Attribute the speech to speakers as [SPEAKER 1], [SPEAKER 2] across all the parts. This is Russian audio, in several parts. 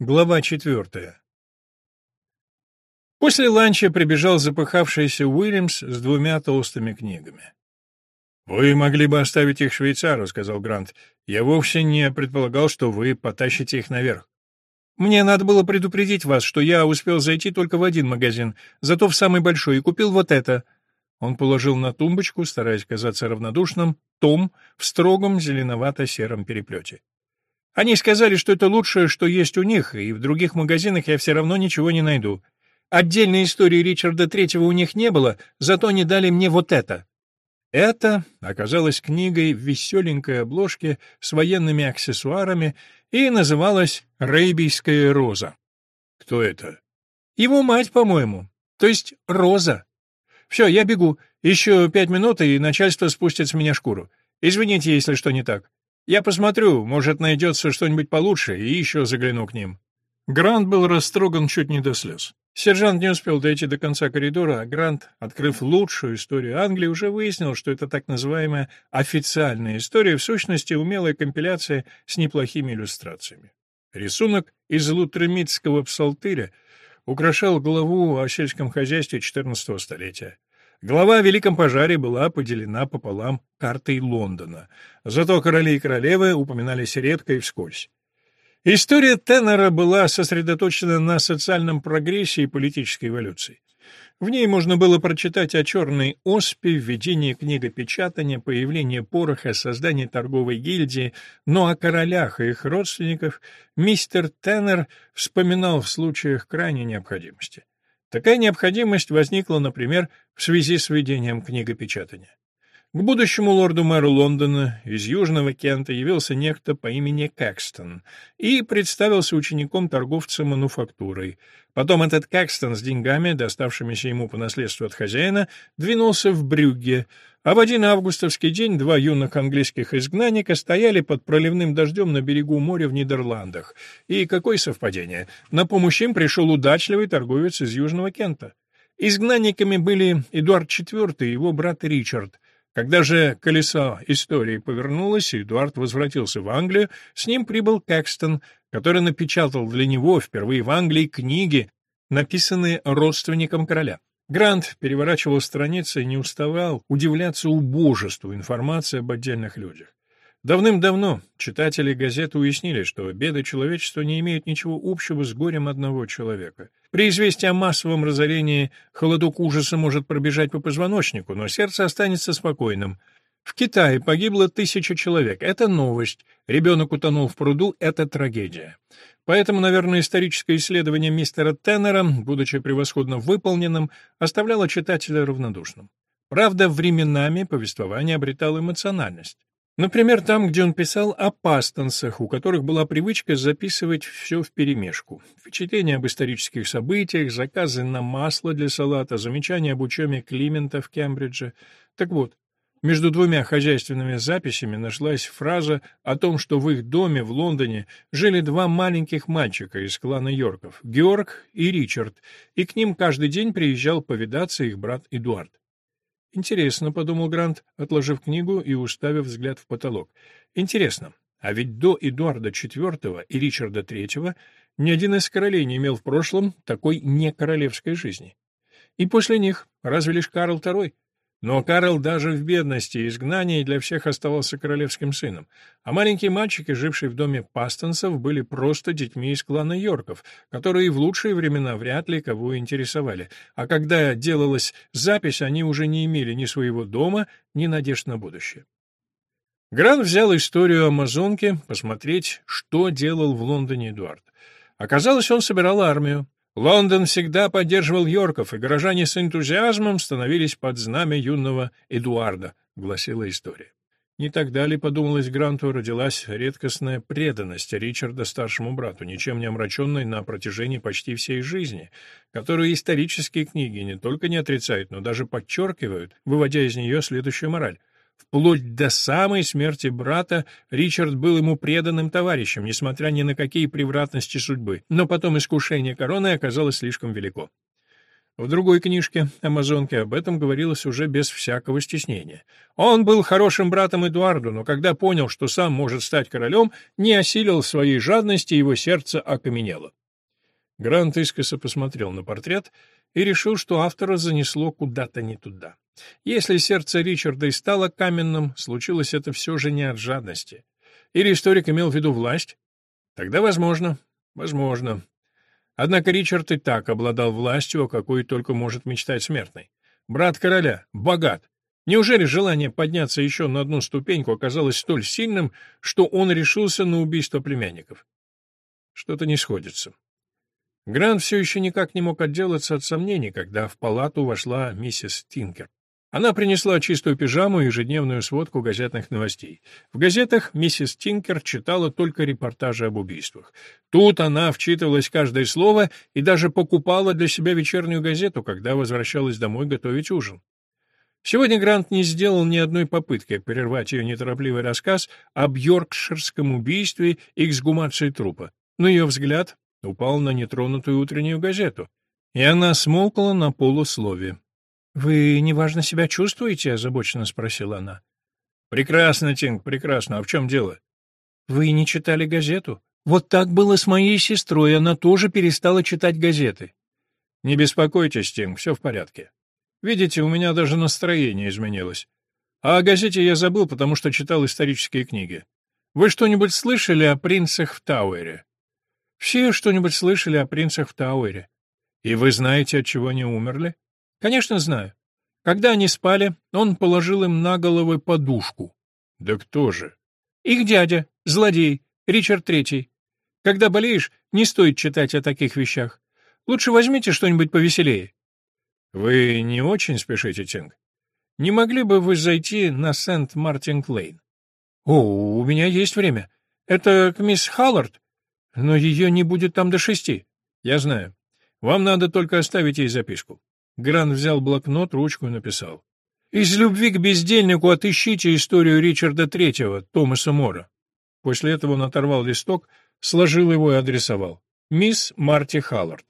[SPEAKER 1] Глава четвертая. После ланча прибежал запыхавшийся Уильямс с двумя толстыми книгами. «Вы могли бы оставить их швейцару», — сказал Грант. «Я вовсе не предполагал, что вы потащите их наверх». «Мне надо было предупредить вас, что я успел зайти только в один магазин, зато в самый большой, и купил вот это». Он положил на тумбочку, стараясь казаться равнодушным, том в строгом зеленовато-сером переплете. Они сказали, что это лучшее, что есть у них, и в других магазинах я все равно ничего не найду. Отдельной истории Ричарда Третьего у них не было, зато они дали мне вот это. Это оказалось книгой в веселенькой обложке с военными аксессуарами и называлась «Рейбийская роза». Кто это? Его мать, по-моему. То есть Роза. Все, я бегу. Еще пять минут, и начальство спустит с меня шкуру. Извините, если что не так. Я посмотрю, может, найдется что-нибудь получше, и еще загляну к ним». Грант был растроган чуть не до слез. Сержант не успел дойти до конца коридора, а Грант, открыв лучшую историю Англии, уже выяснил, что это так называемая официальная история, в сущности, умелая компиляция с неплохими иллюстрациями. Рисунок из лутремитского псалтыря украшал главу о сельском хозяйстве XIV столетия. Глава о Великом пожаре была поделена пополам картой Лондона. Зато короли и королевы упоминались редко и вскользь. История Теннера была сосредоточена на социальном прогрессе и политической эволюции. В ней можно было прочитать о черной оспе, введении книгопечатания, появлении пороха, создании торговой гильдии, но о королях и их родственниках мистер Теннер вспоминал в случаях крайней необходимости. Такая необходимость возникла, например, в связи с введением книгопечатания. К будущему лорду-мэру Лондона из Южного Кента явился некто по имени Кэкстон и представился учеником торговца мануфактурой. Потом этот Кэкстон с деньгами, доставшимися ему по наследству от хозяина, двинулся в Брюгге, а в один августовский день два юных английских изгнанника стояли под проливным дождем на берегу моря в Нидерландах. И какое совпадение! На помощь им пришел удачливый торговец из Южного Кента. Изгнанниками были Эдуард IV и его брат Ричард — когда же колесо истории повернулось, и Эдуард возвратился в Англию, с ним прибыл Кэкстон, который напечатал для него впервые в Англии книги, написанные родственником короля. Грант переворачивал страницы и не уставал удивляться убожеству информации об отдельных людях. Давным-давно читатели газеты уяснили, что беды человечества не имеют ничего общего с горем одного человека. При известии о массовом разорении холодок ужаса может пробежать по позвоночнику, но сердце останется спокойным. В Китае погибло тысяча человек. Это новость. Ребенок утонул в пруду — это трагедия. Поэтому, наверное, историческое исследование мистера Теннера, будучи превосходно выполненным, оставляло читателя равнодушным. Правда, временами повествование обретало эмоциональность. Например, там, где он писал о пастонцах, у которых была привычка записывать все вперемешку. Впечатления об исторических событиях, заказы на масло для салата, замечания об учеме Климента в Кембридже. Так вот, между двумя хозяйственными записями нашлась фраза о том, что в их доме в Лондоне жили два маленьких мальчика из клана Йорков, Георг и Ричард, и к ним каждый день приезжал повидаться их брат Эдуард. «Интересно», — подумал Грант, отложив книгу и уставив взгляд в потолок. «Интересно, а ведь до Эдуарда IV и Ричарда III ни один из королей не имел в прошлом такой некоролевской жизни. И после них разве лишь Карл II, но Карл даже в бедности и изгнании для всех оставался королевским сыном, а маленькие мальчики, жившие в доме пастонцев, были просто детьми из клана Йорков, которые в лучшие времена вряд ли кого интересовали, а когда делалась запись, они уже не имели ни своего дома, ни надежд на будущее. Грант взял историю Амазонки посмотреть, что делал в Лондоне Эдуард. Оказалось, он собирал армию. Лондон всегда поддерживал Йорков, и горожане с энтузиазмом становились под знамя юного Эдуарда, гласила история. Не так далее, подумалось Гранту, родилась редкостная преданность Ричарда старшему брату, ничем не омраченной на протяжении почти всей жизни, которую исторические книги не только не отрицают, но даже подчеркивают, выводя из нее следующую мораль. Вплоть до самой смерти брата Ричард был ему преданным товарищем, несмотря ни на какие превратности судьбы, но потом искушение короны оказалось слишком велико. В другой книжке «Амазонки» об этом говорилось уже без всякого стеснения. Он был хорошим братом Эдуарду, но когда понял, что сам может стать королем, не осилил своей жадности, его сердце окаменело. Грант искоса посмотрел на портрет и решил, что автора занесло куда-то не туда. Если сердце Ричарда и стало каменным, случилось это все же не от жадности. Или историк имел в виду власть? Тогда возможно, возможно. Однако Ричард и так обладал властью, о какой только может мечтать смертный. Брат короля, богат. Неужели желание подняться еще на одну ступеньку оказалось столь сильным, что он решился на убийство племянников? Что-то не сходится. Грант все еще никак не мог отделаться от сомнений, когда в палату вошла миссис Тинкер. Она принесла чистую пижаму и ежедневную сводку газетных новостей. В газетах миссис Тинкер читала только репортажи об убийствах. Тут она вчитывалась каждое слово и даже покупала для себя вечернюю газету, когда возвращалась домой готовить ужин. Сегодня Грант не сделал ни одной попытки прервать ее неторопливый рассказ об йоркширском убийстве и эксгумации трупа, но ее взгляд упал на нетронутую утреннюю газету, и она смолкла на полуслове. «Вы неважно себя чувствуете?» — озабоченно спросила она. «Прекрасно, Тинг, прекрасно. А в чем дело?» «Вы не читали газету?» «Вот так было с моей сестрой. Она тоже перестала читать газеты». «Не беспокойтесь, Тинг, все в порядке. Видите, у меня даже настроение изменилось. А о газете я забыл, потому что читал исторические книги. Вы что-нибудь слышали о принцах в Тауэре?» «Все что-нибудь слышали о принцах в Тауэре. И вы знаете, от чего они умерли?» Конечно, знаю. Когда они спали, он положил им на головы подушку. Да кто же? Их дядя, злодей, Ричард Третий. Когда болеешь, не стоит читать о таких вещах. Лучше возьмите что-нибудь повеселее. Вы не очень спешите, Тинг? Не могли бы вы зайти на Сент-Мартин-Клейн? О, у меня есть время. Это к мисс Халлард, но ее не будет там до шести. Я знаю. Вам надо только оставить ей записку. Грант взял блокнот, ручку и написал. «Из любви к бездельнику отыщите историю Ричарда Третьего, Томаса Мора». После этого он оторвал листок, сложил его и адресовал. «Мисс Марти Халлард».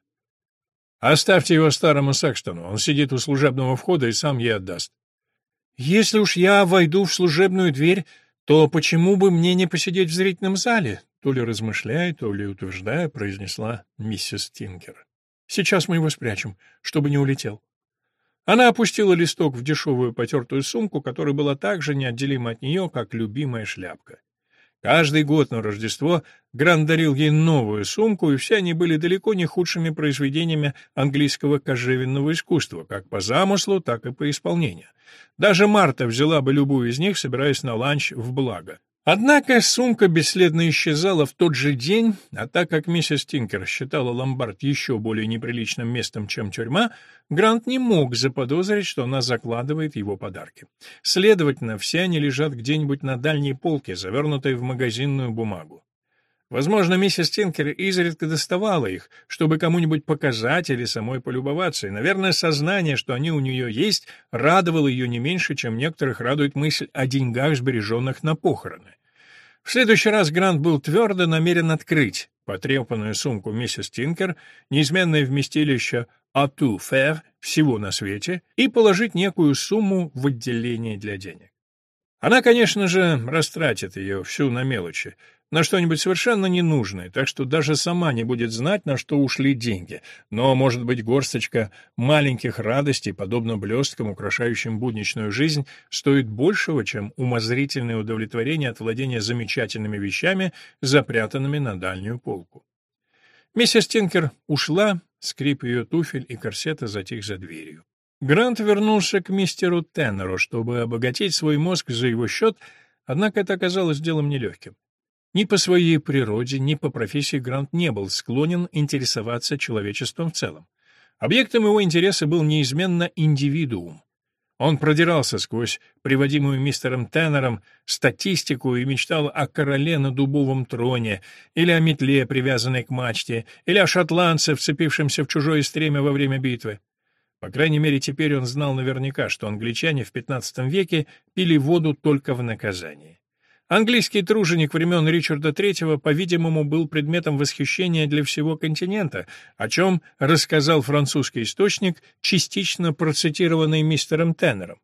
[SPEAKER 1] «Оставьте его старому Сэкстону, он сидит у служебного входа и сам ей отдаст». «Если уж я войду в служебную дверь, то почему бы мне не посидеть в зрительном зале?» То ли размышляя, то ли утверждая, произнесла миссис Тинкер. Сейчас мы его спрячем, чтобы не улетел. Она опустила листок в дешевую потертую сумку, которая была так же неотделима от нее, как любимая шляпка. Каждый год на Рождество Грант дарил ей новую сумку, и все они были далеко не худшими произведениями английского кожевенного искусства, как по замыслу, так и по исполнению. Даже Марта взяла бы любую из них, собираясь на ланч в благо. Однако сумка бесследно исчезала в тот же день, а так как миссис Тинкер считала ломбард еще более неприличным местом, чем тюрьма, Грант не мог заподозрить, что она закладывает его подарки. Следовательно, все они лежат где-нибудь на дальней полке, завернутые в магазинную бумагу. Возможно, миссис Тинкер изредка доставала их, чтобы кому-нибудь показать или самой полюбоваться, и, наверное, сознание, что они у нее есть, радовало ее не меньше, чем некоторых радует мысль о деньгах, сбереженных на похороны. В следующий раз Грант был твердо намерен открыть потрепанную сумку миссис Тинкер, неизменное вместилище «Ату Фер» всего на свете, и положить некую сумму в отделение для денег. Она, конечно же, растратит ее всю на мелочи, на что-нибудь совершенно ненужное, так что даже сама не будет знать, на что ушли деньги. Но, может быть, горсточка маленьких радостей, подобно блесткам, украшающим будничную жизнь, стоит большего, чем умозрительное удовлетворение от владения замечательными вещами, запрятанными на дальнюю полку. Миссис Тинкер ушла, скрип ее туфель и корсета затих за дверью. Грант вернулся к мистеру Теннеру, чтобы обогатить свой мозг за его счет, однако это оказалось делом нелегким. Ни по своей природе, ни по профессии Грант не был склонен интересоваться человечеством в целом. Объектом его интереса был неизменно индивидуум. Он продирался сквозь приводимую мистером Теннером статистику и мечтал о короле на дубовом троне, или о метле, привязанной к мачте, или о шотландце, вцепившемся в чужое стремя во время битвы. По крайней мере, теперь он знал наверняка, что англичане в XV веке пили воду только в наказание. Английский труженик времен Ричарда III, по-видимому, был предметом восхищения для всего континента, о чем рассказал французский источник, частично процитированный мистером Теннером.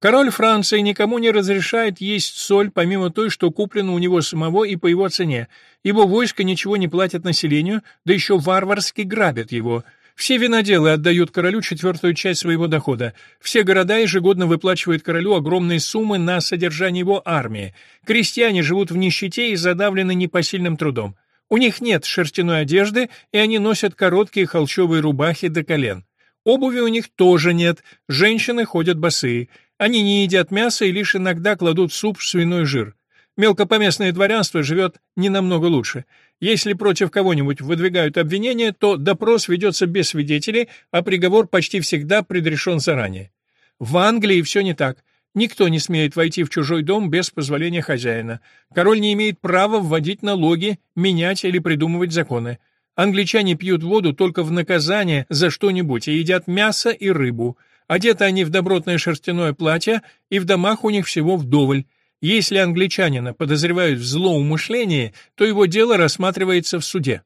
[SPEAKER 1] Король Франции никому не разрешает есть соль, помимо той, что куплена у него самого и по его цене. Его войско ничего не платит населению, да еще варварски грабят его – все виноделы отдают королю четвертую часть своего дохода. Все города ежегодно выплачивают королю огромные суммы на содержание его армии. Крестьяне живут в нищете и задавлены непосильным трудом. У них нет шерстяной одежды, и они носят короткие холщовые рубахи до колен. Обуви у них тоже нет, женщины ходят босые. Они не едят мясо и лишь иногда кладут в суп свиной жир. Мелкопоместное дворянство живет не намного лучше. Если против кого-нибудь выдвигают обвинения, то допрос ведется без свидетелей, а приговор почти всегда предрешен заранее. В Англии все не так. Никто не смеет войти в чужой дом без позволения хозяина. Король не имеет права вводить налоги, менять или придумывать законы. Англичане пьют воду только в наказание за что-нибудь и едят мясо и рыбу. Одеты они в добротное шерстяное платье, и в домах у них всего вдоволь. Если англичанина подозревают в злоумышлении, то его дело рассматривается в суде.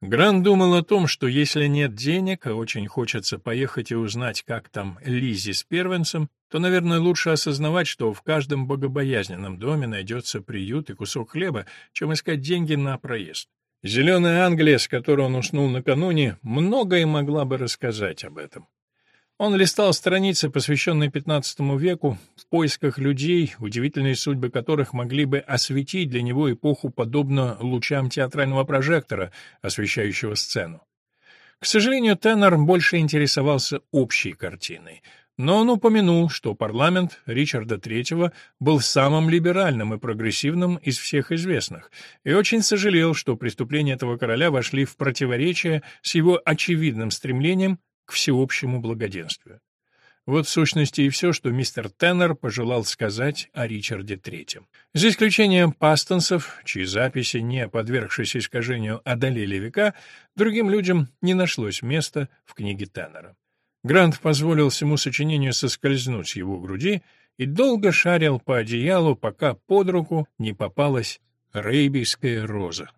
[SPEAKER 1] Грант думал о том, что если нет денег, а очень хочется поехать и узнать, как там Лизи с первенцем, то, наверное, лучше осознавать, что в каждом богобоязненном доме найдется приют и кусок хлеба, чем искать деньги на проезд. Зеленая Англия, с которой он уснул накануне, многое могла бы рассказать об этом. Он листал страницы, посвященные XV веку, в поисках людей, удивительные судьбы которых могли бы осветить для него эпоху подобно лучам театрального прожектора, освещающего сцену. К сожалению, Теннер больше интересовался общей картиной, но он упомянул, что парламент Ричарда III был самым либеральным и прогрессивным из всех известных, и очень сожалел, что преступления этого короля вошли в противоречие с его очевидным стремлением к всеобщему благоденствию. Вот в сущности и все, что мистер Теннер пожелал сказать о Ричарде III. За исключением пастонсов, чьи записи, не подвергшись искажению, одолели века, другим людям не нашлось места в книге Теннера. Грант позволил всему сочинению соскользнуть с его груди и долго шарил по одеялу, пока под руку не попалась рейбийская роза.